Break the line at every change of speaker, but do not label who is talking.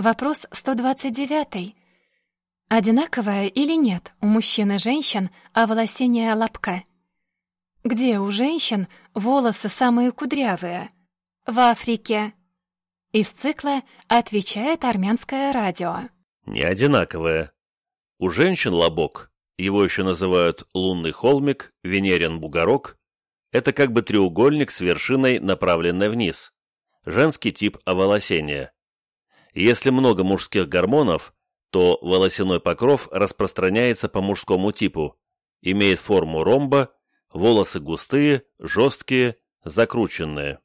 Вопрос 129. Одинаковое или нет у мужчин и женщин оволосение лобка? Где у женщин волосы самые кудрявые? В Африке. Из цикла «Отвечает армянское радио».
Не одинаковое. У женщин лобок, его еще называют лунный холмик, венерин бугорок, это как бы треугольник с вершиной, направленной вниз. Женский тип оволосения. Если много мужских гормонов, то волосяной покров распространяется по мужскому типу, имеет форму ромба, волосы густые, жесткие, закрученные.